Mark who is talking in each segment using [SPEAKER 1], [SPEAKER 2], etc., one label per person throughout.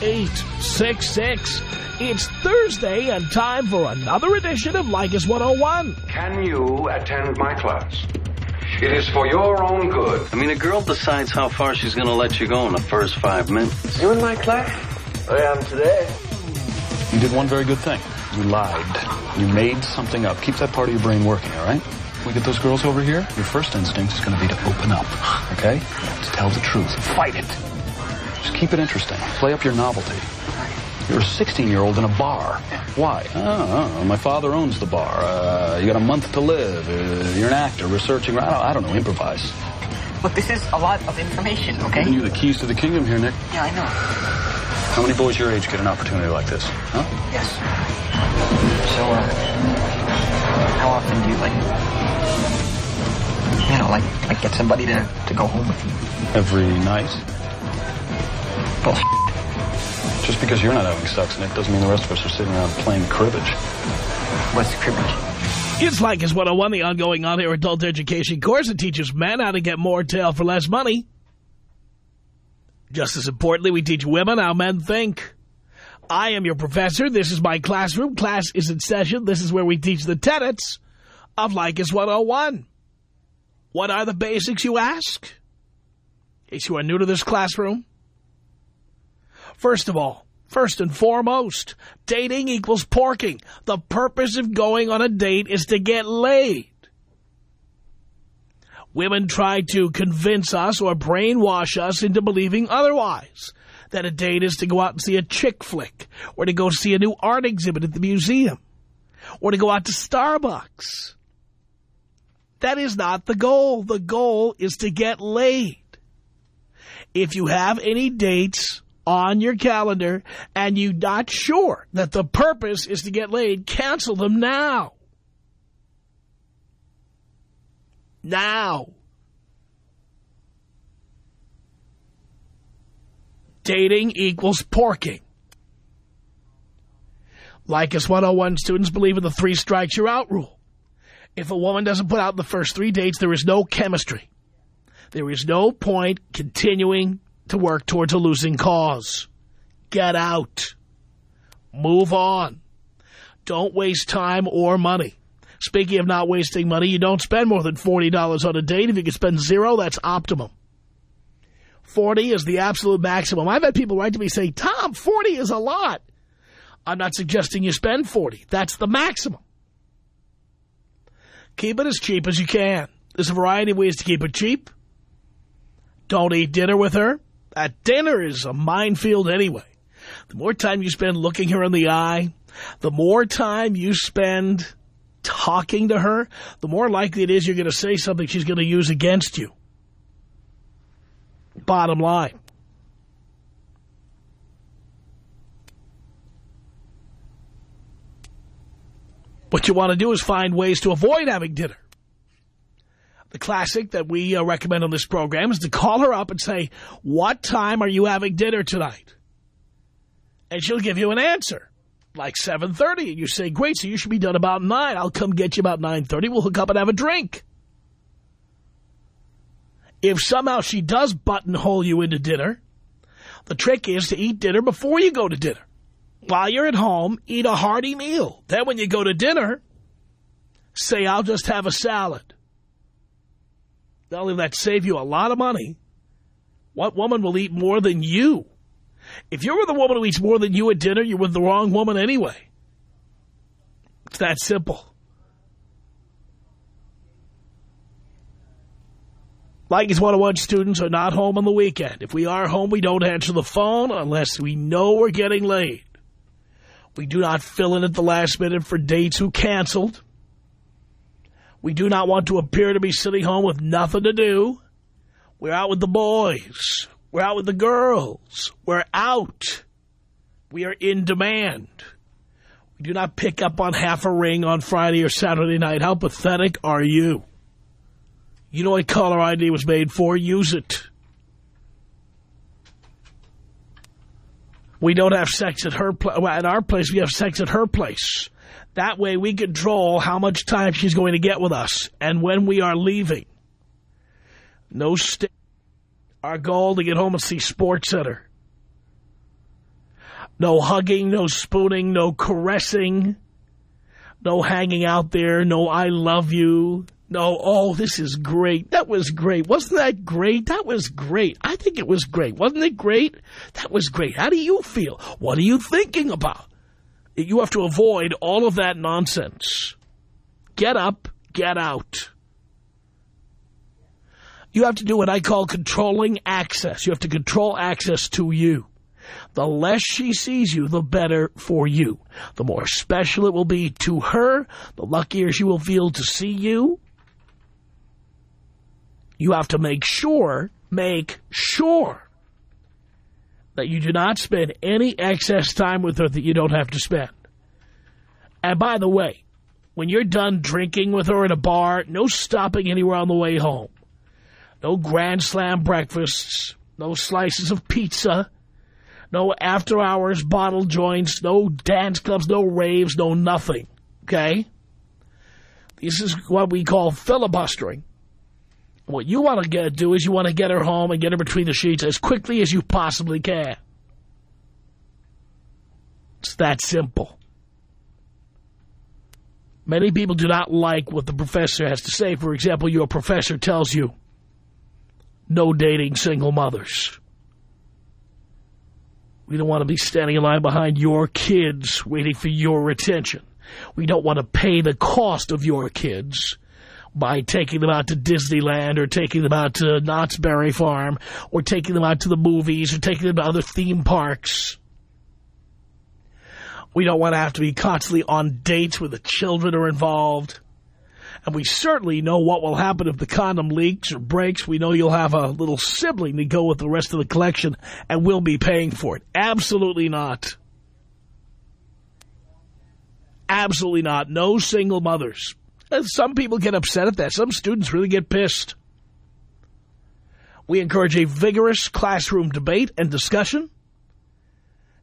[SPEAKER 1] 1-800-5800-866. It's Thursday and time for another edition of Leykis 101.
[SPEAKER 2] Can you attend my class? It is for your own good.
[SPEAKER 3] I mean, a girl decides how far she's going to let you go in the first five minutes.
[SPEAKER 2] You in my class? I am today.
[SPEAKER 4] You did one very good thing. You lied. You made something up. Keep that part of your brain working, all right? We get those girls over here, your first instinct is going to be to open up, okay? To tell the truth. Fight it. Keep it interesting. Play up your novelty. You're a 16-year-old in a bar. Why? Oh, my father owns the bar. Uh, you got a month to live. Uh, you're an actor researching. I don't, I don't know. Improvise.
[SPEAKER 5] Look, this is a lot of information, okay?
[SPEAKER 4] Giving you the keys to the kingdom here, Nick.
[SPEAKER 5] Yeah, I know.
[SPEAKER 4] How many boys your age get an opportunity like this? Huh?
[SPEAKER 5] Yes. So, uh, how often do you, like, you know, like, like get somebody to, to go home with you?
[SPEAKER 4] Every night.
[SPEAKER 5] Bullshit.
[SPEAKER 4] Just because you're not having sex, Nick, doesn't mean the rest of us are sitting around playing cribbage.
[SPEAKER 5] What's cribbage?
[SPEAKER 1] It's Leykis 101, the ongoing on-air adult education course that teaches men how to get more tail for less money. Just as importantly, we teach women how men think. I am your professor. This is my classroom. Class is in session. This is where we teach the tenets of Leykis 101. What are the basics, you ask? In case you are new to this classroom. First of all, first and foremost, dating equals porking. The purpose of going on a date is to get laid. Women try to convince us or brainwash us into believing otherwise. That a date is to go out and see a chick flick, or to go see a new art exhibit at the museum, or to go out to Starbucks. That is not the goal. The goal is to get laid. If you have any dates on your calendar and you're not sure that the purpose is to get laid, cancel them now. Now. Dating equals porking. Leykis 101 students believe in the three strikes you're out rule. If a woman doesn't put out the first three dates, there is no chemistry. There is no point continuing to work towards a losing cause. Get out. Move on. Don't waste time or money. Speaking of not wasting money, you don't spend more than $40 on a date. If you can spend zero, that's optimum. 40 is the absolute maximum. I've had people write to me say, Tom, 40 is a lot. I'm not suggesting you spend 40. That's the maximum. Keep it as cheap as you can. There's a variety of ways to keep it cheap. Don't eat dinner with her. That dinner is a minefield anyway. The more time you spend looking her in the eye, the more time you spend talking to her, the more likely it is you're going to say something she's going to use against you. Bottom line. What you want to do is find ways to avoid having dinner. The classic that we uh, recommend on this program is to call her up and say, what time are you having dinner tonight? And she'll give you an answer, like 7.30. And you say, great, so you should be done about 9. I'll come get you about 9.30. We'll hook up and have a drink. If somehow she does buttonhole you into dinner, the trick is to eat dinner before you go to dinner. While you're at home, eat a hearty meal. Then when you go to dinner, say, I'll just have a salad. Not only will that save you a lot of money, what woman will eat more than you? If you're with a woman who eats more than you at dinner, you're with the wrong woman anyway. It's that simple. like Leykis 101 students are not home on the weekend. If we are home, we don't answer the phone unless we know we're getting late. We do not fill in at the last minute for dates who canceled. We do not want to appear to be sitting home with nothing to do. We're out with the boys. We're out with the girls. We're out. We are in demand. We do not pick up on half a ring on Friday or Saturday night. How pathetic are you? You know what caller ID was made for? Use it. We don't have sex at her at our place, we have sex at her place. That way we control how much time she's going to get with us and when we are leaving. No st Our goal to get home and see Sports Center. No hugging, no spooning, no caressing, no hanging out there, no I love you, no, oh, this is great. That was great. Wasn't that great? That was great. I think it was great. Wasn't it great? That was great. How do you feel? What are you thinking about? You have to avoid all of that nonsense. Get up, get out. You have to do what I call controlling access. You have to control access to you. The less she sees you, the better for you. The more special it will be to her, the luckier she will feel to see you. You have to make sure, make sure that you do not spend any excess time with her that you don't have to spend. And by the way, when you're done drinking with her at a bar, no stopping anywhere on the way home. No Grand Slam breakfasts, no slices of pizza, no after-hours bottle joints, no dance clubs, no raves, no nothing. Okay? This is what we call filibustering. What you want to get, do is you want to get her home and get her between the sheets as quickly as you possibly can. It's that simple. Many people do not like what the professor has to say. For example, your professor tells you, no dating single mothers. We don't want to be standing in line behind your kids waiting for your attention. We don't want to pay the cost of your kids by taking them out to Disneyland or taking them out to Knott's Berry Farm or taking them out to the movies or taking them to other theme parks. We don't want to have to be constantly on dates where the children are involved. And we certainly know what will happen if the condom leaks or breaks. We know you'll have a little sibling to go with the rest of the collection and we'll be paying for it. Absolutely not. Absolutely not. No single mothers. Some people get upset at that. Some students really get pissed. We encourage a vigorous classroom debate and discussion.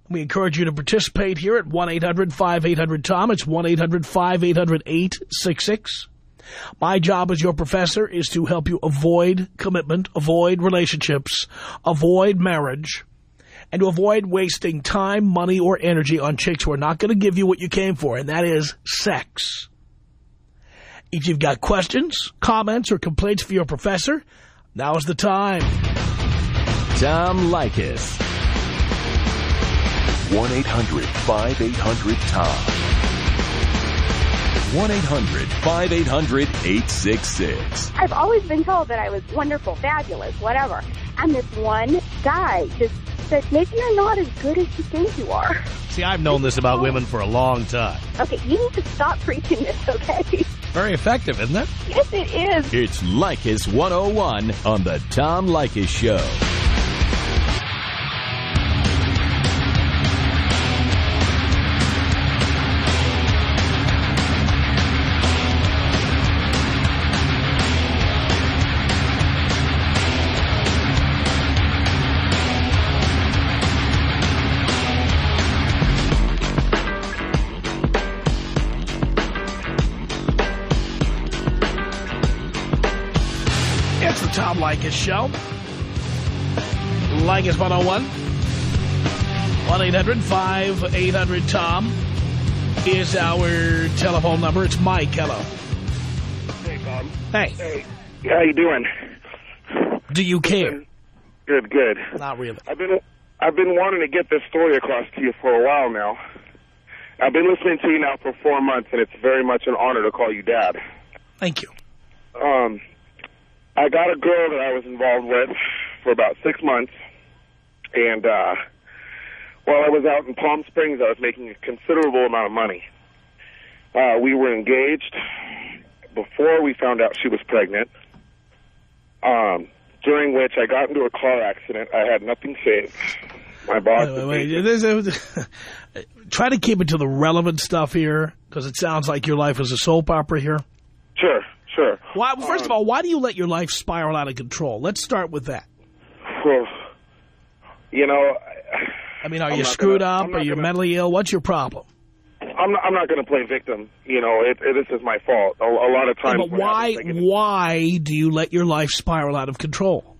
[SPEAKER 1] We encourage you to participate here at 1-800-5800-TOM. It's 1-800-5800-866. My job as your professor is to help you avoid commitment, avoid relationships, avoid marriage, and to avoid wasting time, money, or energy on chicks who are not going to give you what you came for, and that is sex. If you've got questions, comments, or complaints for your professor, now's the time.
[SPEAKER 6] Tom Leykis. 1-800-5800-TOM. 1-800-5800-866.
[SPEAKER 7] I've always been told that I was wonderful, fabulous, whatever. And this one guy just said, maybe you're not as good as you think you are.
[SPEAKER 1] See, I've known this about women for a long time.
[SPEAKER 7] Okay, you need to stop preaching this, okay?
[SPEAKER 1] Very effective, isn't it?
[SPEAKER 7] Yes, it is.
[SPEAKER 6] It's Leykis 101 on the Tom Leykis Show.
[SPEAKER 1] Tom Leykis Show. Leykis 101. 1-800-5800-TOM is our telephone number. It's Mike. Hello.
[SPEAKER 8] Hey, Bob.
[SPEAKER 1] Hey,
[SPEAKER 8] Hey, how you doing?
[SPEAKER 1] do you care?
[SPEAKER 8] Good, good.
[SPEAKER 1] Not really.
[SPEAKER 8] I've been I've been wanting to get this story across to you for a while now. I've been listening to you now for four months, and it's very much an honor to call you Dad.
[SPEAKER 1] Thank you.
[SPEAKER 8] Um, I got a girl that I was involved with for about six months, and uh, while I was out in Palm Springs, I was making a considerable amount of money. Uh, we were engaged before we found out she was pregnant, um, during which I got into a car accident. I had nothing saved. My boss...
[SPEAKER 1] Wait, wait, wait. Try to keep it to the relevant stuff here, because it sounds like your life is a soap opera here.
[SPEAKER 8] Sure, sure.
[SPEAKER 1] Why, well, first of all, why do you let your life spiral out of control? Let's start with that.
[SPEAKER 8] Well, you know...
[SPEAKER 1] I mean, are
[SPEAKER 8] I'm
[SPEAKER 1] you screwed
[SPEAKER 8] gonna-
[SPEAKER 1] up? Are you
[SPEAKER 8] gonna-
[SPEAKER 1] mentally ill? What's your problem?
[SPEAKER 8] I'm not, I'm not going to play victim. You know, it, it, this is my fault. A, a lot of
[SPEAKER 1] Yeah,
[SPEAKER 8] times...
[SPEAKER 1] but why, why do you let your life spiral out of control?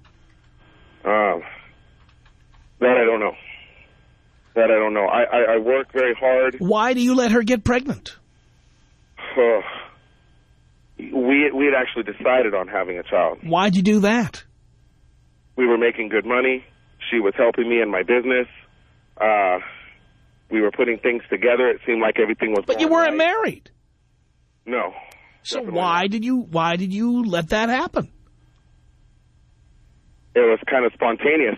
[SPEAKER 8] Um, that I don't know. That I don't know. I, I, I work very hard.
[SPEAKER 1] Why do you let her get pregnant?
[SPEAKER 8] We we had actually decided on having a child.
[SPEAKER 1] Why'd you do that?
[SPEAKER 8] We were making good money. She was helping me in my business. Uh, we were putting things together. It seemed like everything was.
[SPEAKER 1] But you weren't
[SPEAKER 8] right.
[SPEAKER 1] married.
[SPEAKER 8] No.
[SPEAKER 1] So why
[SPEAKER 8] not.
[SPEAKER 1] did you why did you let that happen?
[SPEAKER 8] It was kind of spontaneous.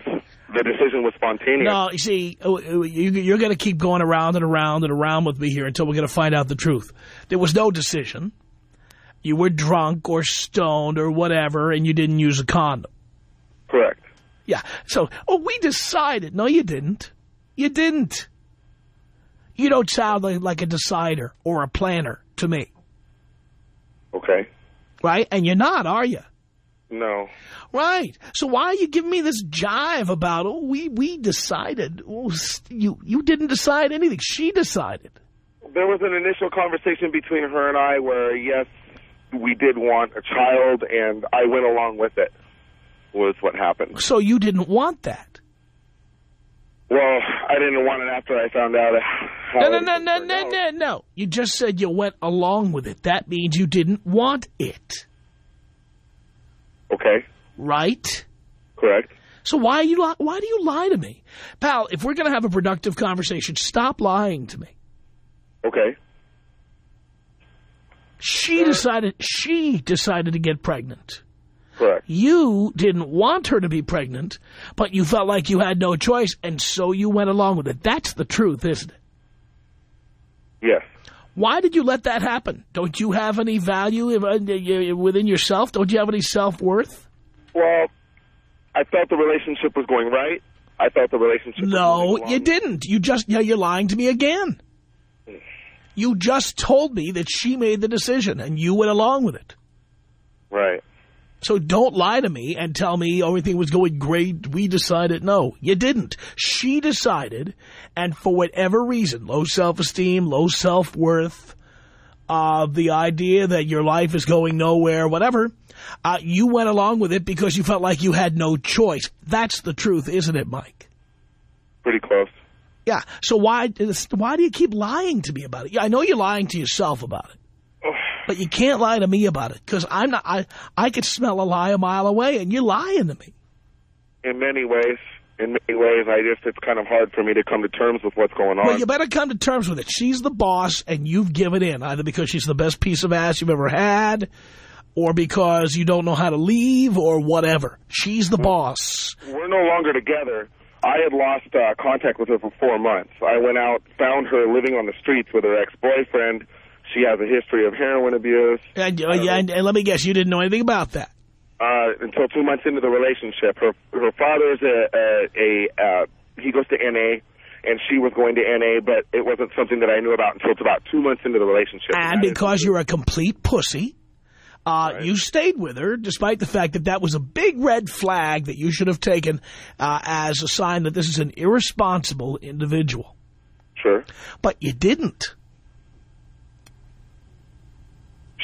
[SPEAKER 8] The decision was spontaneous.
[SPEAKER 1] No, you see, uh, uh, you- you're going to keep going around and around and around with me here until we're going to find out the truth. There was no decision. You were drunk or stoned or whatever, and you didn't use a condom.
[SPEAKER 8] Correct.
[SPEAKER 1] Yeah. So, oh, we decided. No, you didn't. You didn't. You don't sound like, like a decider or a planner to me,
[SPEAKER 8] Okay.
[SPEAKER 1] right? And you're not, are you?
[SPEAKER 8] No.
[SPEAKER 1] Right. So why are you giving me this jive about, oh, we, we decided. Oh, you, you didn't decide anything. She decided.
[SPEAKER 8] There was an initial conversation between her and I where, yes, we did want a child, and I went along with it, was what happened.
[SPEAKER 1] So you didn't want that.
[SPEAKER 8] Well, I didn't want it after I found out
[SPEAKER 1] No, no, no, no, no, no, no. You just said you went along with it. That means you didn't want it.
[SPEAKER 8] Okay,
[SPEAKER 1] Right?
[SPEAKER 8] correct.
[SPEAKER 1] So why you li- why do you lie to me? Pal, if we're going to have a productive conversation, stop lying to me.
[SPEAKER 8] Okay,
[SPEAKER 1] She decided she decided to get pregnant.
[SPEAKER 8] correct.
[SPEAKER 1] You didn't want her to be pregnant, but you felt like you had no choice, and so you went along with it. That's the truth, isn't it?
[SPEAKER 8] Yes.
[SPEAKER 1] Why did you let that happen? Don't you have any value within yourself? Don't you have any self-worth?
[SPEAKER 8] Well, I felt the relationship was going right. I thought the relationship
[SPEAKER 1] No, you didn't. You just, yeah, you're lying to me again. You just told me that she made the decision, and you went along with it.
[SPEAKER 8] Right.
[SPEAKER 1] So don't lie to me and tell me everything was going great. We decided. No, you didn't. She decided, and for whatever reason, low self-esteem, low self-worth, uh, the idea that your life is going nowhere, whatever, uh, you went along with it because you felt like you had no choice. That's the truth, isn't it, Mike?
[SPEAKER 8] Pretty close.
[SPEAKER 1] Yeah. So why why do you keep lying to me about it? I know you're lying to yourself about it. But you can't lie to me about it because I'm not. I I could smell a lie a mile away, and you're lying to me.
[SPEAKER 8] In many ways, in many ways, I just it's kind of hard for me to come to terms with what's going on.
[SPEAKER 1] Well, you better come to terms with it. She's the boss, and you've given in either because she's the best piece of ass you've ever had, or because you don't know how to leave, or whatever. She's the boss.
[SPEAKER 8] We're no longer together. I had lost uh, contact with her for four months. I went out, found her living on the streets with her ex-boyfriend. She has a history of heroin abuse.
[SPEAKER 1] And, uh, yeah, and, and let me guess, you didn't know anything about that.
[SPEAKER 8] Uh, until two months into the relationship, her her father is a a, a uh, he goes to NA, and she was going to NA, but it wasn't something that I knew about until it's about two months into the relationship.
[SPEAKER 1] And
[SPEAKER 8] is-
[SPEAKER 1] because you're a complete pussy, uh, you stayed with her, despite the fact that that was a big red flag that you should have taken uh, as a sign that this is an irresponsible individual.
[SPEAKER 8] sure,
[SPEAKER 1] But you didn't.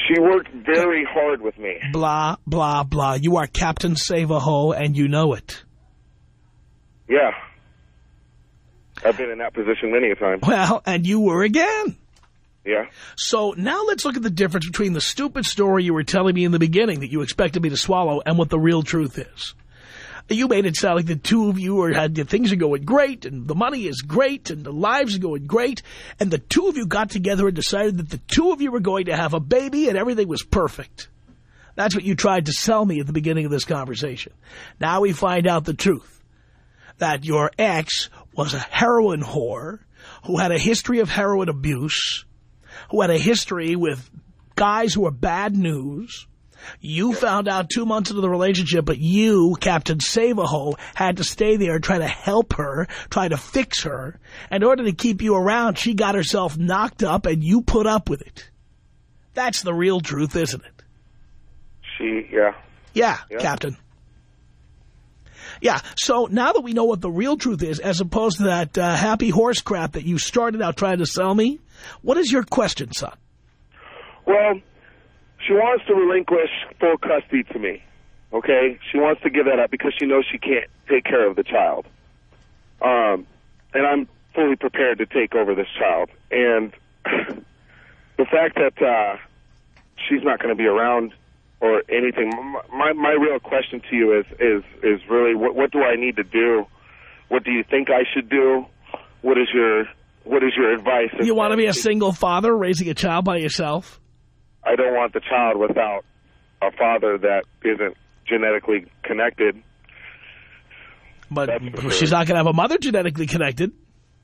[SPEAKER 8] she worked very hard with me.
[SPEAKER 1] Blah, blah, blah. You are Captain Save-A-Ho, and you know it.
[SPEAKER 8] Yeah, I've been in that position many a time.
[SPEAKER 1] Well, and you were again.
[SPEAKER 8] Yeah,
[SPEAKER 1] So now let's look at the difference between the stupid story you were telling me in the beginning that you expected me to swallow and what the real truth is. You made it sound like the two of you are had things are going great and the money is great and the lives are going great and the two of you got together and decided that the two of you were going to have a baby and everything was perfect. That's what you tried to sell me at the beginning of this conversation. Now we find out the truth. That your ex was a heroin whore who had a history of heroin abuse, who had a history with guys who were bad news. You found out two months into the relationship, but you, Captain Save-A-Ho, had to stay there and try to help her, try to fix her. In order to keep you around, she got herself knocked up and you put up with it. That's the real truth, isn't it?
[SPEAKER 8] She, yeah.
[SPEAKER 1] Yeah,
[SPEAKER 8] Yeah.
[SPEAKER 1] Captain. Yeah, so now that we know what the real truth is, as opposed to that uh, happy horse crap that you started out trying to sell me, what is your question, son?
[SPEAKER 8] Well, she wants to relinquish full custody to me. Okay, she wants to give that up because she knows she can't take care of the child. Um, and I'm fully prepared to take over this child. And the fact that uh, she's not going to be around or anything. My my real question to you is is is really what what do I need to do? What do you think I should do? What is your what is your advice?
[SPEAKER 1] You want to be a single father raising a child by yourself?
[SPEAKER 8] I don't want the child without a father that isn't genetically connected.
[SPEAKER 1] But
[SPEAKER 8] That's for sure.
[SPEAKER 1] she's not going to have a mother genetically connected.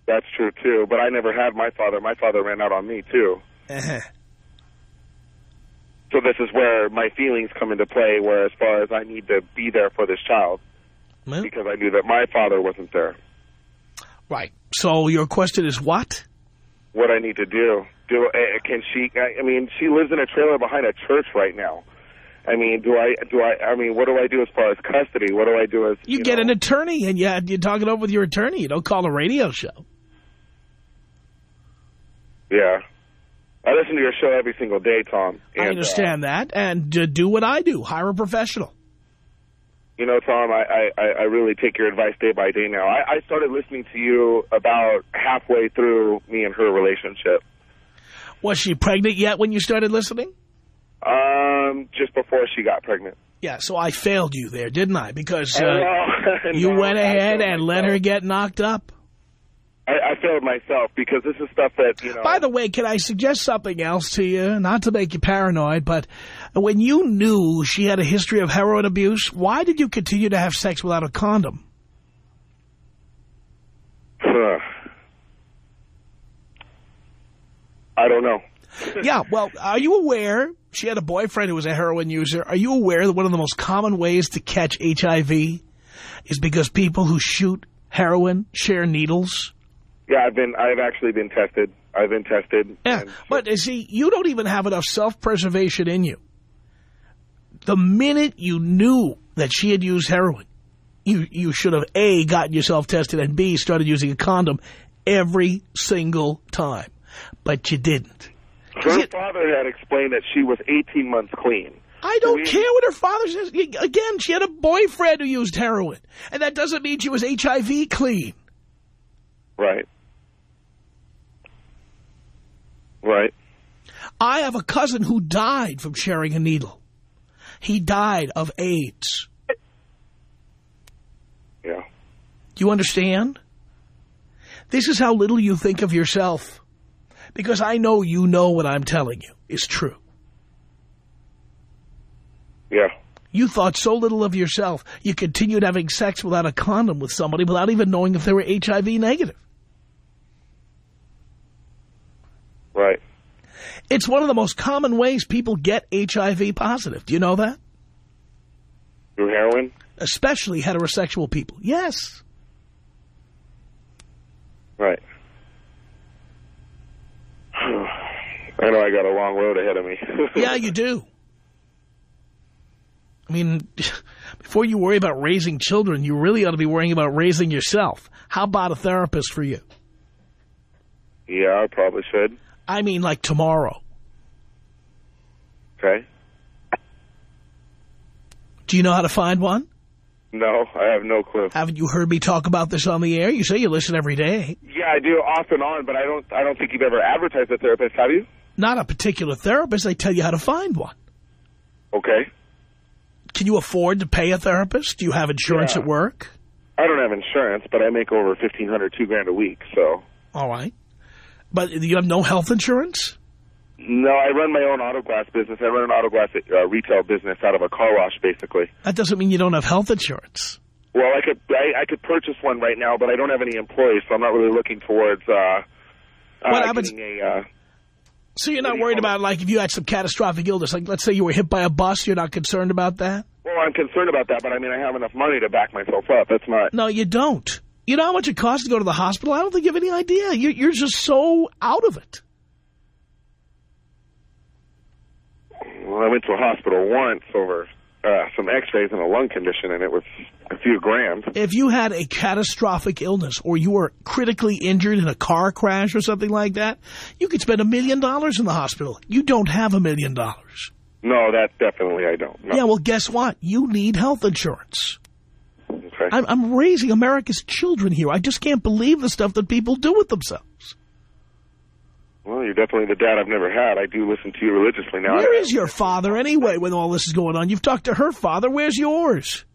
[SPEAKER 8] That's true too. But I never had my father. My father ran out on me too.
[SPEAKER 1] Uh-huh.
[SPEAKER 8] So this is where my feelings come into play. Where as far as I need to be there for this child
[SPEAKER 1] Well,
[SPEAKER 8] because I knew that my father wasn't there.
[SPEAKER 1] right. So your question is what?
[SPEAKER 8] What I need to do? Do uh, can she? I I mean, she lives in a trailer behind a church right now. I mean, do I? Do I? I mean, what do I do as far as custody? What do I do as
[SPEAKER 1] You, get
[SPEAKER 8] know?
[SPEAKER 1] an attorney and you, you talk it over with your attorney. You don't call a radio show.
[SPEAKER 8] Yeah, I listen to your show every single day, Tom.
[SPEAKER 1] I
[SPEAKER 8] and, uh,
[SPEAKER 1] understand that. And uh, do what I do. Hire a professional.
[SPEAKER 8] You know, Tom, I, I, I really take your advice day by day now. I, I started listening to you about halfway through me and her relationship.
[SPEAKER 1] Was she pregnant yet when you started listening?
[SPEAKER 8] Um, just before she got pregnant.
[SPEAKER 1] Yeah, so I failed you there, didn't I? Because uh,
[SPEAKER 8] Well,
[SPEAKER 1] you
[SPEAKER 8] no,
[SPEAKER 1] went ahead and let her get knocked up.
[SPEAKER 8] I, I failed myself because this is stuff that, you know...
[SPEAKER 1] By the way, can I suggest something else to you? Not to make you paranoid, but when you knew she had a history of heroin abuse, why did you continue to have sex without a condom?
[SPEAKER 8] I don't know.
[SPEAKER 1] yeah, well, are you aware she had a boyfriend who was a heroin user? Are you aware that one of the most common ways to catch HIV is because people who shoot heroin share needles?
[SPEAKER 8] Yeah, I've been, I've actually been tested. I've been tested.
[SPEAKER 1] Yeah, but see, you don't even have enough self-preservation in you. The minute you knew that she had used heroin, you, you should have, A, gotten yourself tested, and B, started using a condom every single time. But you didn't.
[SPEAKER 8] her
[SPEAKER 1] you-
[SPEAKER 8] father had explained that she was 18 months clean.
[SPEAKER 1] I don't
[SPEAKER 8] We-
[SPEAKER 1] care what her father says. Again, she had a boyfriend who used heroin. And that doesn't mean she was HIV clean.
[SPEAKER 8] Right. Right.
[SPEAKER 1] I have a cousin who died from sharing a needle. He died of AIDS.
[SPEAKER 8] Yeah.
[SPEAKER 1] Do you understand? This is how little you think of yourself. Because I know you know what I'm telling you is true.
[SPEAKER 8] Yeah.
[SPEAKER 1] You thought so little of yourself, you continued having sex without a condom with somebody without even knowing if they were HIV negative.
[SPEAKER 8] Right.
[SPEAKER 1] It's one of the most common ways people get HIV positive. Do you know that?
[SPEAKER 8] Through heroin?
[SPEAKER 1] Especially heterosexual people. Yes.
[SPEAKER 8] Right. I know I got a long road ahead of me.
[SPEAKER 1] Yeah, you do. I mean, before you worry about raising children, you really ought to be worrying about raising yourself. How about a therapist for you?
[SPEAKER 8] yeah, I probably should.
[SPEAKER 1] I mean, like tomorrow.
[SPEAKER 8] Okay.
[SPEAKER 1] Do you know how to find one?
[SPEAKER 8] No, I have no clue.
[SPEAKER 1] Haven't you heard me talk about this on the air? You say you listen every day.
[SPEAKER 8] Yeah, I do off and on, but I don't. I don't think you've ever advertised a therapist, have you?
[SPEAKER 1] Not a particular therapist. They tell you how to find one.
[SPEAKER 8] Okay.
[SPEAKER 1] Can you afford to pay a therapist? Do you have insurance
[SPEAKER 8] Yeah.
[SPEAKER 1] at work?
[SPEAKER 8] I don't have insurance, but I make over fifteen hundred, two grand a week. So
[SPEAKER 1] All right. But you have no health insurance?
[SPEAKER 8] No, I run my own auto glass business. I run an auto glass uh, retail business out of a car wash, basically.
[SPEAKER 1] That doesn't mean you don't have health insurance.
[SPEAKER 8] Well, I could I, I could purchase one right now, but I don't have any employees, so I'm not really looking towards uh,
[SPEAKER 1] What
[SPEAKER 8] uh,
[SPEAKER 1] happens-
[SPEAKER 8] a. Uh,
[SPEAKER 1] So you're not
[SPEAKER 8] you
[SPEAKER 1] worried about, like, if you had some catastrophic illness, like, let's say you were hit by a bus, you're not concerned about that?
[SPEAKER 8] well, I'm concerned about that, but I mean, I have enough money to back myself up. That's not.
[SPEAKER 1] No, you don't. You know how much it costs to go to the hospital? I don't think you have any idea. You're, you're just so out of it.
[SPEAKER 8] Well, I went to a hospital once over uh, some X-rays and a lung condition, and it was a few grand.
[SPEAKER 1] If you had a catastrophic illness or you were critically injured in a car crash or something like that, you could spend a million dollars in the hospital. You don't have a million dollars.
[SPEAKER 8] No, that definitely I don't. No.
[SPEAKER 1] Yeah, well, guess what? You need health insurance.
[SPEAKER 8] Okay.
[SPEAKER 1] I'm, I'm raising America's children here. I just can't believe the stuff that people do with themselves.
[SPEAKER 8] Well, you're definitely the dad I've never had. I do listen to you religiously now.
[SPEAKER 1] Where is your father anyway when all this is going on? You've talked to her father. Where's yours?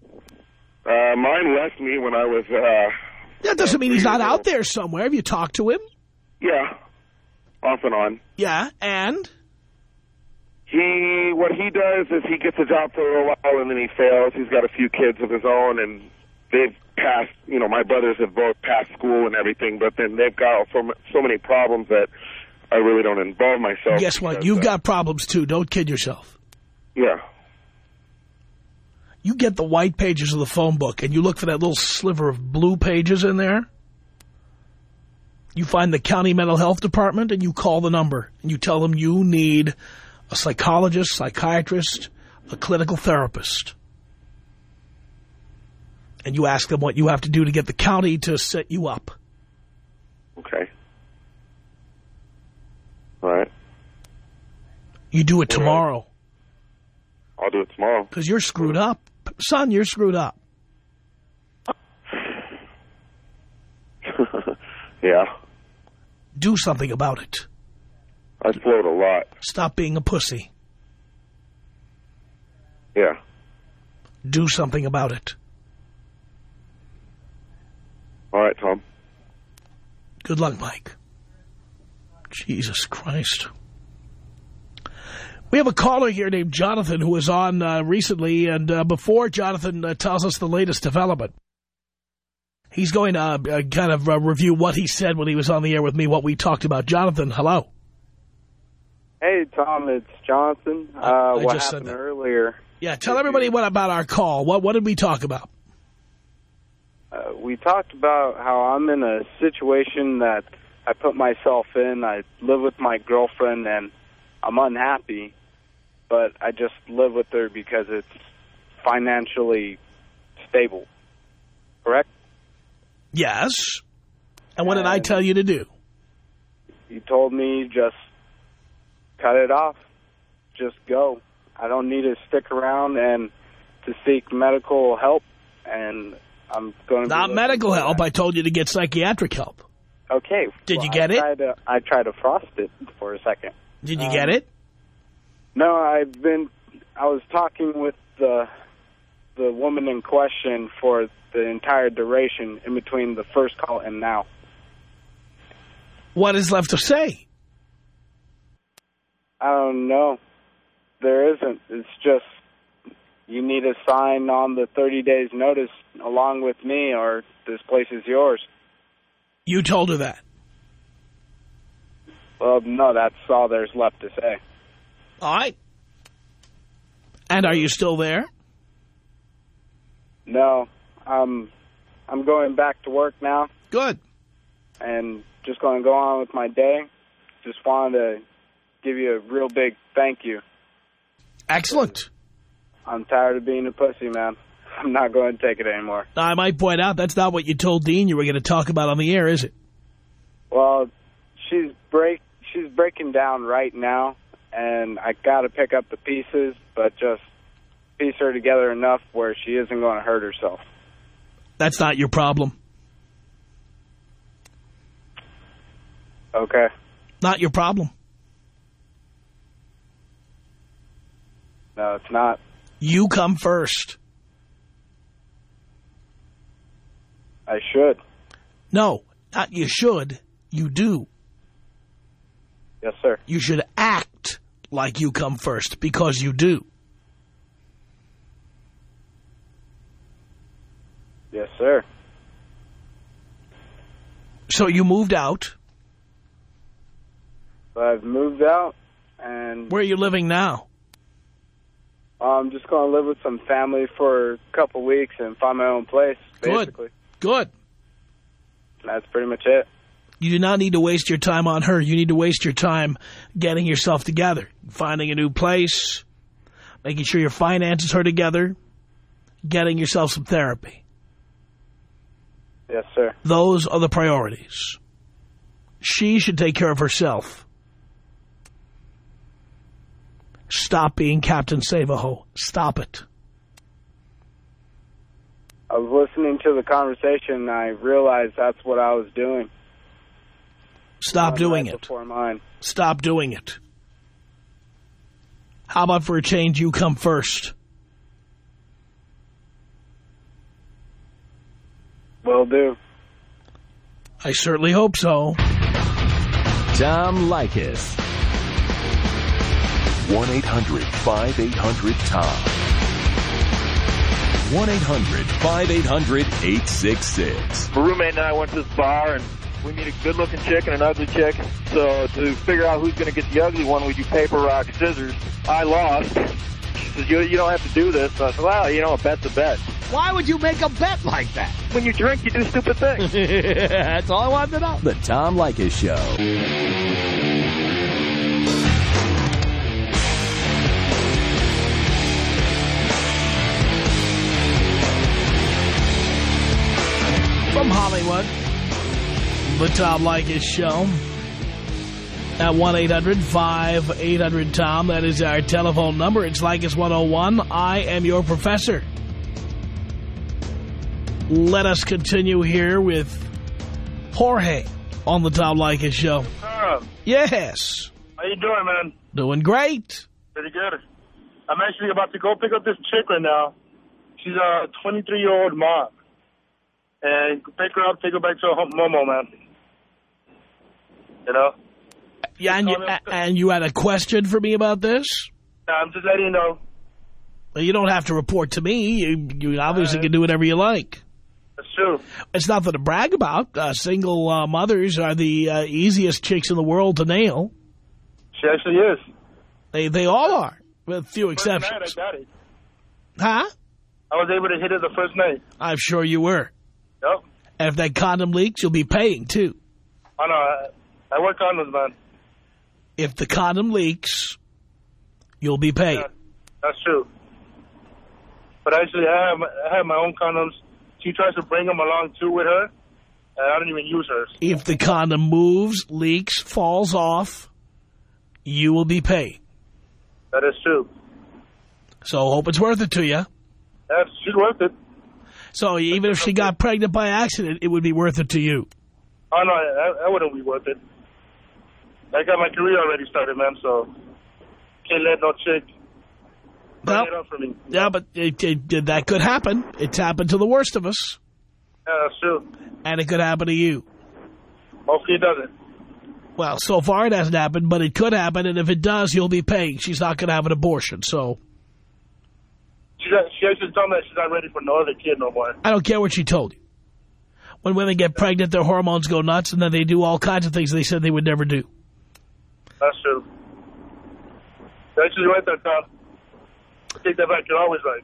[SPEAKER 8] Uh, mine left me when I was. Uh,
[SPEAKER 1] That doesn't mean he's not out there somewhere. Have you talked to him?
[SPEAKER 8] yeah, off and on.
[SPEAKER 1] Yeah, and?
[SPEAKER 8] What he does is he gets a job for a while and then he fails. He's got a few kids of his own and they've passed. You know, my brothers have both passed school and everything, but then they've got so, so many problems that I really don't involve myself.
[SPEAKER 1] Guess what? You've
[SPEAKER 8] uh,
[SPEAKER 1] got problems too. Don't kid yourself.
[SPEAKER 8] yeah.
[SPEAKER 1] You get the white pages of the phone book and you look for that little sliver of blue pages in there. You find the county mental health department and you call the number and you tell them you need a psychologist, psychiatrist, a clinical therapist. And you ask them what you have to do to get the county to set you up.
[SPEAKER 8] Okay. All right.
[SPEAKER 1] You do it tomorrow
[SPEAKER 8] I'll do it tomorrow.
[SPEAKER 1] because you're screwed up. Son, you're screwed up.
[SPEAKER 8] yeah.
[SPEAKER 1] Do something about it.
[SPEAKER 8] I float a lot.
[SPEAKER 1] Stop being a pussy.
[SPEAKER 8] Yeah.
[SPEAKER 1] Do something about it.
[SPEAKER 8] All right, Tom.
[SPEAKER 1] Good luck, Mike. Jesus Christ. We have a caller here named Jonathan who was on uh, recently, and uh, before Jonathan uh, tells us the latest development, he's going to uh, uh, kind of uh, review what he said when he was on the air with me, what we talked about. Jonathan, hello.
[SPEAKER 9] Hey, Tom, it's Johnson. Uh,
[SPEAKER 1] I
[SPEAKER 9] what
[SPEAKER 1] just said
[SPEAKER 9] happened
[SPEAKER 1] that.
[SPEAKER 9] earlier,
[SPEAKER 1] Yeah, tell everybody what about our call. What what did we talk about?
[SPEAKER 9] uh, we talked about how I'm in a situation that I put myself in. I live with my girlfriend, and I'm unhappy, but I just live with her because it's financially stable. Correct?
[SPEAKER 1] Yes. And what did I tell you to do?
[SPEAKER 9] You told me just cut it off. Just go. I don't need to stick around and to seek medical help, and I'm going to
[SPEAKER 1] Not medical help. I told you to get psychiatric help.
[SPEAKER 9] Okay.
[SPEAKER 1] Did
[SPEAKER 9] well,
[SPEAKER 1] you get
[SPEAKER 9] I
[SPEAKER 1] it?
[SPEAKER 9] Tried to, I tried to frost it for a second.
[SPEAKER 1] Did you
[SPEAKER 9] Um,
[SPEAKER 1] get it?
[SPEAKER 9] No, I've been. I was talking with the the woman in question for the entire duration in between the first call and now.
[SPEAKER 1] What is left to say?
[SPEAKER 9] I don't know. There isn't. It's just you need to sign on the 30 days notice along with me, or this place is yours.
[SPEAKER 1] You told her that.
[SPEAKER 9] Well, no, that's all there's left to say.
[SPEAKER 1] All right. And are you still there?
[SPEAKER 9] No, um, I'm going back to work now.
[SPEAKER 1] Good.
[SPEAKER 9] And just going to go on with my day. Just wanted to give you a real big thank you.
[SPEAKER 1] Excellent.
[SPEAKER 9] I'm tired of being a pussy, man. I'm not going to take it anymore.
[SPEAKER 1] I might point out that's not what you told Dean you were going to talk about on the air, is it?
[SPEAKER 9] Well, she's break she's breaking down right now, and I got to pick up the pieces, but just piece her together enough where she isn't going to hurt herself.
[SPEAKER 1] That's not your problem.
[SPEAKER 9] Okay.
[SPEAKER 1] Not your problem.
[SPEAKER 9] No, it's not.
[SPEAKER 1] You come first.
[SPEAKER 9] I should.
[SPEAKER 1] No, not you should. You do.
[SPEAKER 9] Yes, sir.
[SPEAKER 1] You should act like you come first, because you do.
[SPEAKER 9] Yes, sir.
[SPEAKER 1] So you moved out.
[SPEAKER 9] I've moved out, and
[SPEAKER 1] Where are you living now?
[SPEAKER 9] I'm just going to live with some family for a couple weeks and find my own place,
[SPEAKER 1] Good.
[SPEAKER 9] basically.
[SPEAKER 1] Good.
[SPEAKER 9] That's pretty much it.
[SPEAKER 1] You do not need to waste your time on her. You need to waste your time getting yourself together, finding a new place, making sure your finances are together, getting yourself some therapy.
[SPEAKER 9] Yes, sir.
[SPEAKER 1] Those are the priorities. She should take care of herself. Stop being Captain Save-A-Ho. Stop it.
[SPEAKER 9] I was listening to the conversation, and I realized that's what I was doing.
[SPEAKER 1] Stop doing it.
[SPEAKER 9] Before mine.
[SPEAKER 1] Stop doing it. How about for a change, you come first?
[SPEAKER 9] Will do.
[SPEAKER 1] I certainly hope so.
[SPEAKER 6] Tom Leykis. 1-800-5800-TOM. 1-800-5800-866.
[SPEAKER 10] My roommate and I went to this bar, and we meet a good-looking chick and an ugly chick. So to figure out who's going to get the ugly one, we do paper, rock, scissors. I lost. She says, you, you don't have to do this. So I said, well, you know, a bet's a bet.
[SPEAKER 1] Why would you make a bet like that?
[SPEAKER 10] When you drink, you do stupid things.
[SPEAKER 1] That's all I wanted to know.
[SPEAKER 6] The Tom Leykis Show.
[SPEAKER 1] Hollywood, the Tom Leykis Show. At 1-800-5800-TOM. That is our telephone number. It's Leykis 101. I am your professor. Let us continue here with Jorge on the Tom Leykis Show.
[SPEAKER 10] Tom,
[SPEAKER 1] Yes.
[SPEAKER 10] how you doing, man?
[SPEAKER 1] Doing great.
[SPEAKER 10] Pretty good. I'm actually about to go pick up this chick right now. She's a 23-year-old mom. And pick her up, take her back to her home, Momo, man. You know?
[SPEAKER 1] Yeah, and you, and you had a question for me about this?
[SPEAKER 10] I'm just letting you know.
[SPEAKER 1] Well, you don't have to report to me. You, you obviously can do whatever you like.
[SPEAKER 10] That's true.
[SPEAKER 1] It's nothing to brag about. Uh, single uh, mothers are the uh, easiest chicks in the world to nail.
[SPEAKER 10] She actually is.
[SPEAKER 1] They they all are, with few
[SPEAKER 10] First night, I
[SPEAKER 1] exceptions.
[SPEAKER 10] got it.
[SPEAKER 1] Huh?
[SPEAKER 10] I was able to hit it the first night.
[SPEAKER 1] I'm sure you were.
[SPEAKER 10] Yep.
[SPEAKER 1] And if that condom leaks, you'll be paying, too.
[SPEAKER 10] I know. I, I work condoms, man.
[SPEAKER 1] If the condom leaks, you'll be paying.
[SPEAKER 10] Yeah, that's true. But actually, I have, I have my own condoms. She tries to bring them along, too, with her. And I don't even use hers.
[SPEAKER 1] If the condom moves, leaks, falls off, you will be paying.
[SPEAKER 10] That is true.
[SPEAKER 1] So hope it's worth it to you.
[SPEAKER 10] That's, she's worth it.
[SPEAKER 1] So even if she got pregnant by accident, it would be worth it to you.
[SPEAKER 10] Oh, no, that, wouldn't be worth it. I got my career already started, man, so can't let no chick it up for me.
[SPEAKER 1] Yeah, but it, it, that could happen. It's happened to the worst of us.
[SPEAKER 10] Yeah, that's true.
[SPEAKER 1] And it could happen to you.
[SPEAKER 10] Hopefully it doesn't.
[SPEAKER 1] Well, so far it hasn't happened, but it could happen, and if it does, you'll be paying. She's not going to have an abortion, so
[SPEAKER 10] She, got, she actually told me that she's not ready for no other kid no more.
[SPEAKER 1] I don't care what she told you. When women get pregnant, their hormones go nuts, and then they do all kinds of things they said they would never do.
[SPEAKER 10] That's true. You're actually right there, Tom. I take that back. You're always right.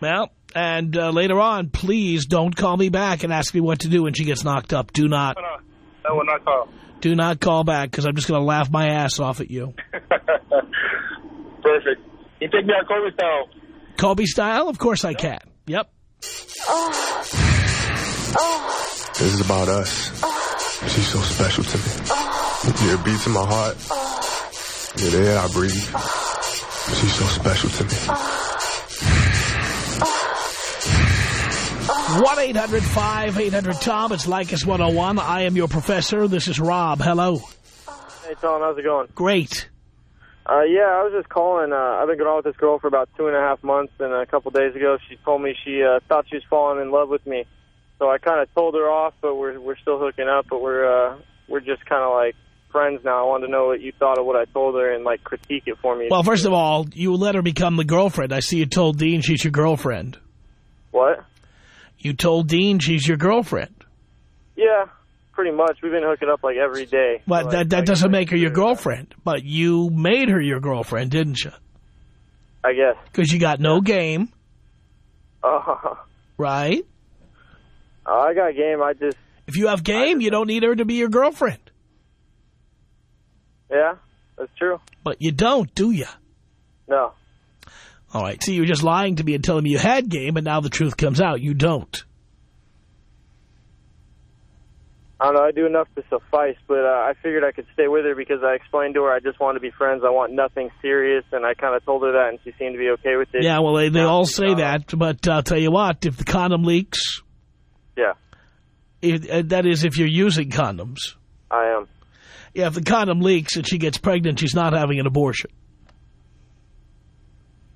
[SPEAKER 1] Well, and uh, later on, please don't call me back and ask me what to do when she gets knocked up. Do not.
[SPEAKER 10] No, no, that will not call.
[SPEAKER 1] Do not call back, because I'm just going to laugh my ass off at you.
[SPEAKER 10] Perfect. You take me out style.
[SPEAKER 1] Kobe style? Of course I can. Yep.
[SPEAKER 11] This is about us. She's so special to me. Yeah, it beats in my heart. Yeah, the air I breathe. She's so special to me.
[SPEAKER 1] 1-800-5800-TOM. It's Leykis 101. I am your professor. This is Rob. Hello.
[SPEAKER 12] Hey, Tom, how's it going?
[SPEAKER 1] Great.
[SPEAKER 12] Uh, yeah, I was just calling. Uh, I've been going out with this girl for about two and a half months, and a couple days ago she told me she uh, thought she was falling in love with me. So I kind of told her off, but we're we're still hooking up, but we're uh, we're just kind of like friends now. I wanted to know what you thought of what I told her and, like, critique it for me.
[SPEAKER 1] Well, first of all, you let her become the girlfriend. I see you told Dean she's your girlfriend.
[SPEAKER 12] What?
[SPEAKER 1] You told Dean she's your girlfriend.
[SPEAKER 12] Yeah, pretty much. We've been hooking up, like, every day.
[SPEAKER 1] But
[SPEAKER 12] Like,
[SPEAKER 1] that, that
[SPEAKER 12] like,
[SPEAKER 1] doesn't make her your girlfriend. But you made her your girlfriend, didn't you?
[SPEAKER 12] I guess.
[SPEAKER 1] Because you got no game,
[SPEAKER 12] Uh,
[SPEAKER 1] right?
[SPEAKER 12] I got game. I just,
[SPEAKER 1] If you have game, you don't need her to be your girlfriend.
[SPEAKER 12] yeah, that's true.
[SPEAKER 1] But you don't, do you?
[SPEAKER 12] No.
[SPEAKER 1] All right. See, you were just lying to me and telling me you had game, but now the truth comes out. You don't.
[SPEAKER 12] I don't know. I do enough to suffice, but uh, I figured I could stay with her because I explained to her I just want to be friends. I want nothing serious, and I kind of told her that, and she seemed to be okay with it.
[SPEAKER 1] Yeah, well, they, they all say that, but I'll tell you what, if the condom leaks,
[SPEAKER 12] Yeah,
[SPEAKER 1] if, uh, that is if you're using condoms.
[SPEAKER 12] I am.
[SPEAKER 1] Yeah, if the condom leaks and she gets pregnant, she's not having an abortion.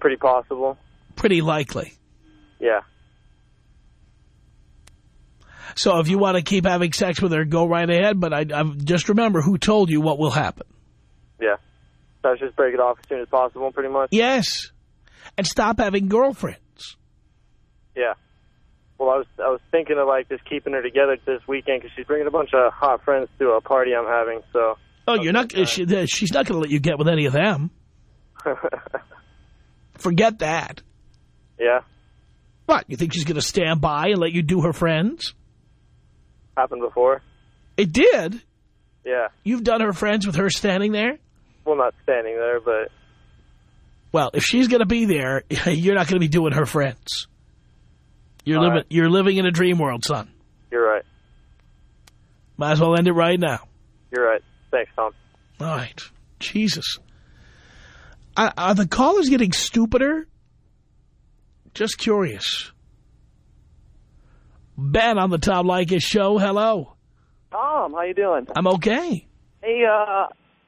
[SPEAKER 12] Pretty possible.
[SPEAKER 1] Pretty likely.
[SPEAKER 12] Yeah.
[SPEAKER 1] So if you want to keep having sex with her, go right ahead, but I, I just remember who told you what will happen.
[SPEAKER 12] Yeah. So I should just break it off as soon as possible, pretty much.
[SPEAKER 1] Yes. And stop having girlfriends.
[SPEAKER 12] Yeah. Well, I was I was thinking of like just keeping her together this weekend because she's bringing a bunch of hot friends to a party I'm having. So
[SPEAKER 1] Oh, you're not. She, she's not going to let you get with any of them. Forget that.
[SPEAKER 12] yeah,
[SPEAKER 1] What? You think she's going to stand by and let you do her friends?
[SPEAKER 12] Happened before.
[SPEAKER 1] It did.
[SPEAKER 12] Yeah.
[SPEAKER 1] You've done her friends with her standing there.
[SPEAKER 12] Well, not standing there, but
[SPEAKER 1] Well, if she's going to be there, you're not going to be doing her friends. You're
[SPEAKER 12] All
[SPEAKER 1] living.
[SPEAKER 12] right.
[SPEAKER 1] You're living in a dream world, son.
[SPEAKER 12] you're right.
[SPEAKER 1] Might as well end it right now.
[SPEAKER 12] You're right. Thanks, Tom.
[SPEAKER 1] All right. Jesus. Are, are the callers getting stupider? Just curious. Ben on the Tom Leykis show. Hello.
[SPEAKER 13] Tom, how you doing?
[SPEAKER 1] I'm okay.
[SPEAKER 13] Hey, uh,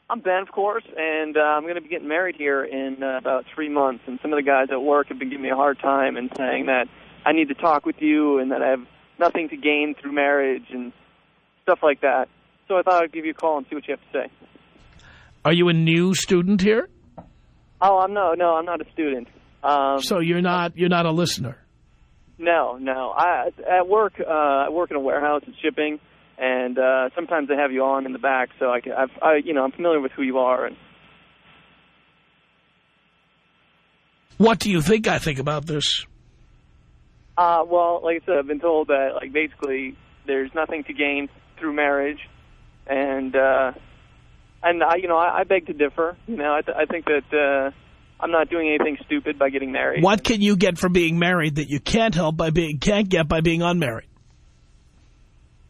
[SPEAKER 13] I'm Ben, of course, and uh, I'm going to be getting married here in uh, about three months. And some of the guys at work have been giving me a hard time and saying that I need to talk with you and that I have nothing to gain through marriage and stuff like that. So I thought I'd give you a call and see what you have to say.
[SPEAKER 1] Are you a new student here?
[SPEAKER 13] Oh, I'm no, no, I'm not a student. Um,
[SPEAKER 1] So you're not you're not a listener.
[SPEAKER 13] No, no. I at work. Uh, I work in a warehouse and shipping, and uh, sometimes they have you on in the back. So I, can, I've, I, you know, I'm familiar with who you are. And
[SPEAKER 1] What do you think I think about this?
[SPEAKER 13] uh, well, like I said, I've been told that like basically there's nothing to gain through marriage, and uh, and I, you know, I, I beg to differ. You know, I, th- I think that uh, I'm not doing anything stupid by getting married.
[SPEAKER 1] What can you get from being married that you can't help by being can't get by being unmarried?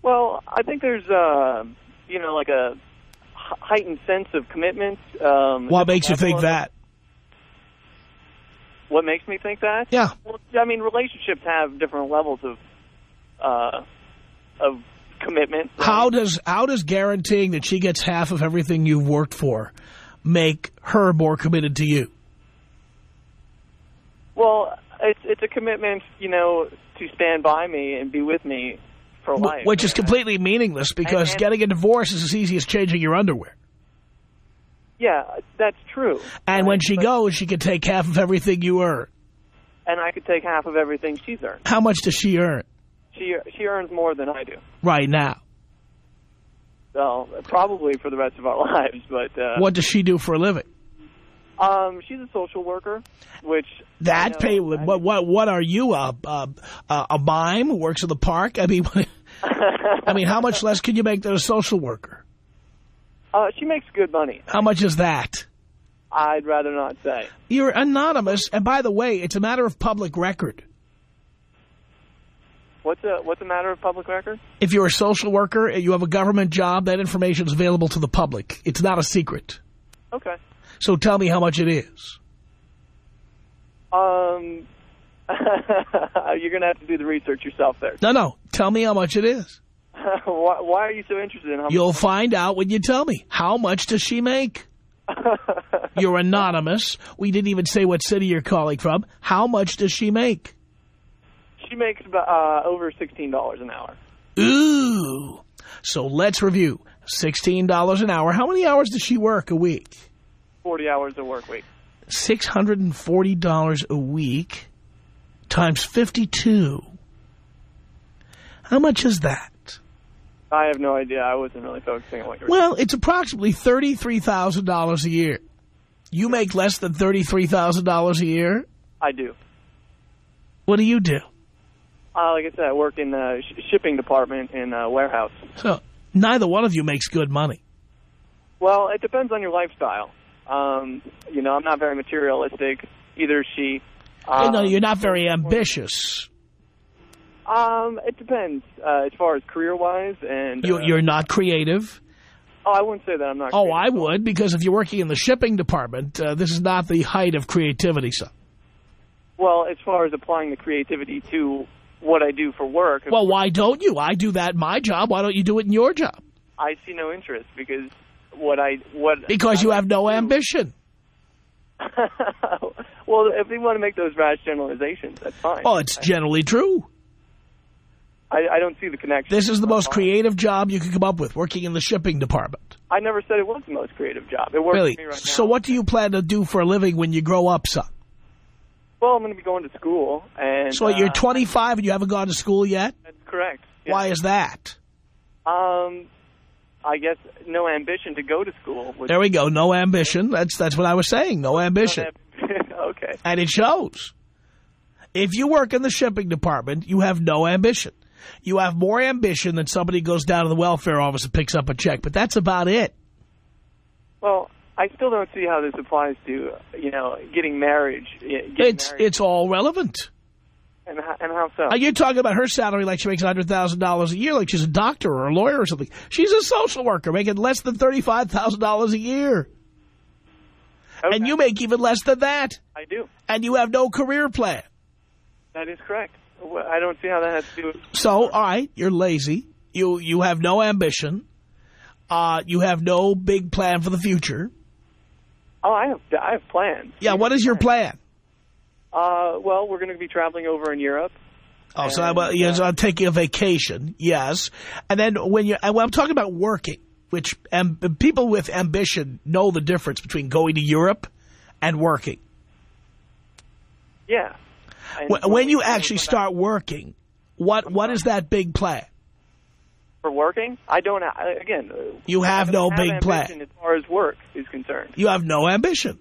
[SPEAKER 13] Well, I think there's, uh, you know, like a heightened sense of commitment. Um,
[SPEAKER 1] What makes you think that?
[SPEAKER 13] What makes me think that?
[SPEAKER 1] Yeah.
[SPEAKER 13] Well, I mean, relationships have different levels of uh, of commitment.
[SPEAKER 1] How does how does guaranteeing that she gets half of everything you've worked for make her more committed to you?
[SPEAKER 13] Well, it's it's a commitment, you know, to stand by me and be with me for life.
[SPEAKER 1] Which is completely meaningless because
[SPEAKER 13] and-
[SPEAKER 1] getting a divorce is as easy as changing your underwear.
[SPEAKER 13] Yeah, that's true.
[SPEAKER 1] And when she goes, she can take half of everything you earn.
[SPEAKER 13] And I could take half of everything she's earned.
[SPEAKER 1] How much does she earn
[SPEAKER 13] She she earns more than I do.
[SPEAKER 1] right now?
[SPEAKER 13] Well, probably for the rest of our lives. But uh,
[SPEAKER 1] What does she do for a living?
[SPEAKER 13] Um, she's a social worker, which
[SPEAKER 1] That pay? What what what are you a a, a mime who works at the park? I mean, I mean, how much less can you make than a social worker?
[SPEAKER 13] uh, she makes good money.
[SPEAKER 1] How much is that?
[SPEAKER 13] I'd rather not say.
[SPEAKER 1] You're anonymous, and by the way, it's a matter of public record.
[SPEAKER 13] What's a what's a matter of public record?
[SPEAKER 1] If you're a social worker and you have a government job, that information is available to the public. It's not a secret.
[SPEAKER 13] Okay.
[SPEAKER 1] So tell me how much it is.
[SPEAKER 13] Um, you're gonna have to do the research yourself there.
[SPEAKER 1] No, no. Tell me how much it is.
[SPEAKER 13] why, why are you so interested in how
[SPEAKER 1] You'll find out when you tell me. How much does she make? You're anonymous. We didn't even say what city you're calling from. How much does she make?
[SPEAKER 13] She makes about uh, over sixteen dollars an hour.
[SPEAKER 1] Ooh. So let's review. $16 an hour. How many hours does she work a week?
[SPEAKER 13] 40 hours a work week.
[SPEAKER 1] $640 a week times 52. How much is that?
[SPEAKER 13] I have no idea. I wasn't really focusing on what you were
[SPEAKER 1] Well, it's approximately $33,000 a year. You make less than $33,000 a year?
[SPEAKER 13] I do.
[SPEAKER 1] What do you do?
[SPEAKER 13] Uh, like I said, I work in the sh shipping department in a warehouse.
[SPEAKER 1] So neither one of you makes good money.
[SPEAKER 13] Well, it depends on your lifestyle. Um, you know, I'm not very materialistic. Either she. um,
[SPEAKER 1] you're not very ambitious.
[SPEAKER 13] Um, it depends uh, as far as career-wise, and
[SPEAKER 1] You,
[SPEAKER 13] uh,
[SPEAKER 1] you're not creative.
[SPEAKER 13] Oh, I wouldn't say that. I'm not.
[SPEAKER 1] Oh, I would, because if you're working in the shipping department, uh, this is not the height of creativity, son.
[SPEAKER 13] Well, as far as applying the creativity to what I do for work,
[SPEAKER 1] Well, why don't you? I do that in my job. Why don't you do it in your job?
[SPEAKER 13] I see no interest because what I what
[SPEAKER 1] Because you have no ambition.
[SPEAKER 13] well, if they want to make those rash generalizations, that's fine.
[SPEAKER 1] Well, it's generally true.
[SPEAKER 13] I, I don't see the connection.
[SPEAKER 1] This is the most creative job you could come up with, working in the shipping department.
[SPEAKER 13] I never said it was the most creative job. It works
[SPEAKER 1] Really?
[SPEAKER 13] for me right now.
[SPEAKER 1] So what do you plan to do for a living when you grow up, son?
[SPEAKER 13] Well, I'm going to be going to school, and
[SPEAKER 1] So you're
[SPEAKER 13] uh,
[SPEAKER 1] 25 and you haven't gone to school yet?
[SPEAKER 13] That's correct.
[SPEAKER 1] Why is that?
[SPEAKER 13] Um, I guess no ambition to go to school.
[SPEAKER 1] There we go. No ambition. That's that's what I was saying. No ambition.
[SPEAKER 13] okay.
[SPEAKER 1] And it shows. If you work in the shipping department, you have no ambition. You have more ambition than somebody goes down to the welfare office and picks up a check. But that's about it.
[SPEAKER 13] Well, I still don't see how this applies to you know getting marriage. Eh, getting
[SPEAKER 1] It's
[SPEAKER 13] married.
[SPEAKER 1] it's all relevant.
[SPEAKER 13] And how, and how so?
[SPEAKER 1] Uh, You're talking about her salary like she makes $100,000 a year, like she's a doctor or a lawyer or something. She's a social worker making less than $35,000 a year. And you make even less than that.
[SPEAKER 13] I do.
[SPEAKER 1] And you have no career plan.
[SPEAKER 13] That is correct. I don't see how that has to do with.
[SPEAKER 1] So, all right, you're lazy. You you have no ambition. Uh, you have no big plan for the future.
[SPEAKER 13] Oh, I have I have plans.
[SPEAKER 1] Yeah, what is your plan?
[SPEAKER 13] Uh, well, we're going to be traveling over in Europe.
[SPEAKER 1] Oh, so I'm, uh, yes, I'm taking a vacation, yes. And then when you, and when I'm talking about working, which people with ambition know the difference between going to Europe and working.
[SPEAKER 13] Yeah.
[SPEAKER 1] When, when you actually start working, what what is that big plan?
[SPEAKER 13] for working, I don't. I, again, uh,
[SPEAKER 1] You have no
[SPEAKER 13] don't
[SPEAKER 1] big plan.
[SPEAKER 13] As far as work is concerned,
[SPEAKER 1] You have no ambition.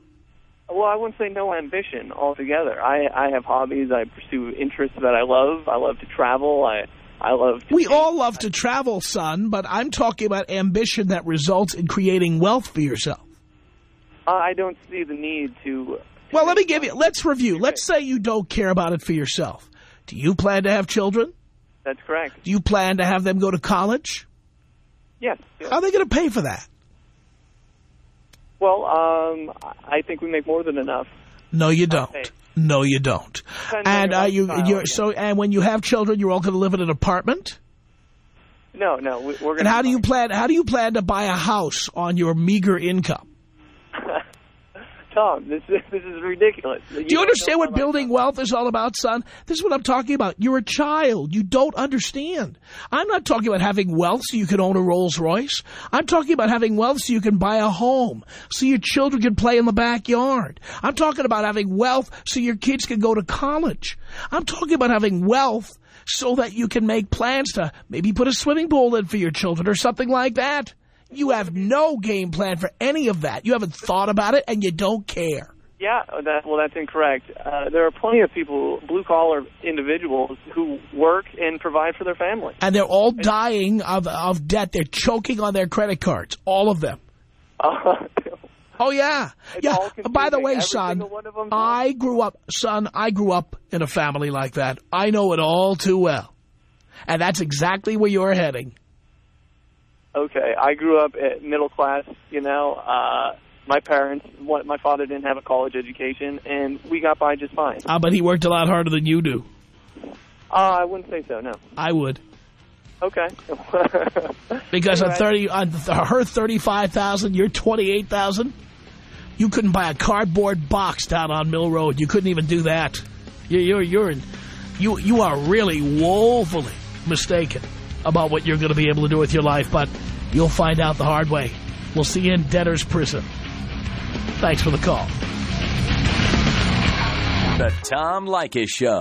[SPEAKER 13] Well, I wouldn't say no ambition altogether. I I have hobbies. I pursue interests that I love. I love to travel. I I love. To
[SPEAKER 1] We all love to travel, son, but I'm talking about ambition that results in creating wealth for yourself.
[SPEAKER 13] Uh, I don't see the need to.
[SPEAKER 1] Well, let me give uh, you, let's review. Let's say you don't care about it for yourself. Do you plan to have children?
[SPEAKER 13] That's correct.
[SPEAKER 1] Do you plan to have them go to college?
[SPEAKER 13] Yes.
[SPEAKER 1] How are they going to pay for that?
[SPEAKER 13] Well, um, I think we make more than enough.
[SPEAKER 1] No, you don't. No, you don't. And are you, you're, so, and when you have children, you're all going to live in an apartment?
[SPEAKER 13] No, no, we, we're
[SPEAKER 1] And
[SPEAKER 13] going.
[SPEAKER 1] how do you plan, how do you plan to buy a house on your meager income?
[SPEAKER 13] Tom, this is this is ridiculous.
[SPEAKER 1] Do you understand what building wealth is all about, son? This is what I'm talking about. You're a child. You don't understand. I'm not talking about having wealth so you can own a Rolls Royce. I'm talking about having wealth so you can buy a home, so your children can play in the backyard. I'm talking about having wealth so your kids can go to college. I'm talking about having wealth so that you can make plans to maybe put a swimming pool in for your children or something like that. You have no game plan for any of that. You haven't thought about it and you don't care.
[SPEAKER 13] Yeah, that well, that's incorrect. Uh, there are plenty of people, blue collar individuals, who work and provide for their family.
[SPEAKER 1] And they're all dying of, of debt. They're choking on their credit cards. All of them. oh, yeah. Yeah. By the way, son, I grew up, son, I grew up in a family like that. I know it all too well. And that's exactly where you're heading.
[SPEAKER 13] Okay, I grew up at middle class. You know, uh, my parents, one, my father didn't have a college education, and we got by just fine.
[SPEAKER 1] Uh, but he worked a lot harder than you do.
[SPEAKER 13] Uh, I wouldn't say so. No.
[SPEAKER 1] I would.
[SPEAKER 13] Okay.
[SPEAKER 1] Because on
[SPEAKER 13] Right.
[SPEAKER 1] 30, on her 35000 you're 28000 You couldn't buy a cardboard box down on Mill Road. You couldn't even do that. You're, you're, you're in, you, you are really woefully mistaken about what you're going to be able to do with your life. But You'll find out the hard way. We'll see you in debtor's prison. Thanks for the call.
[SPEAKER 6] The Tom Leykis Show.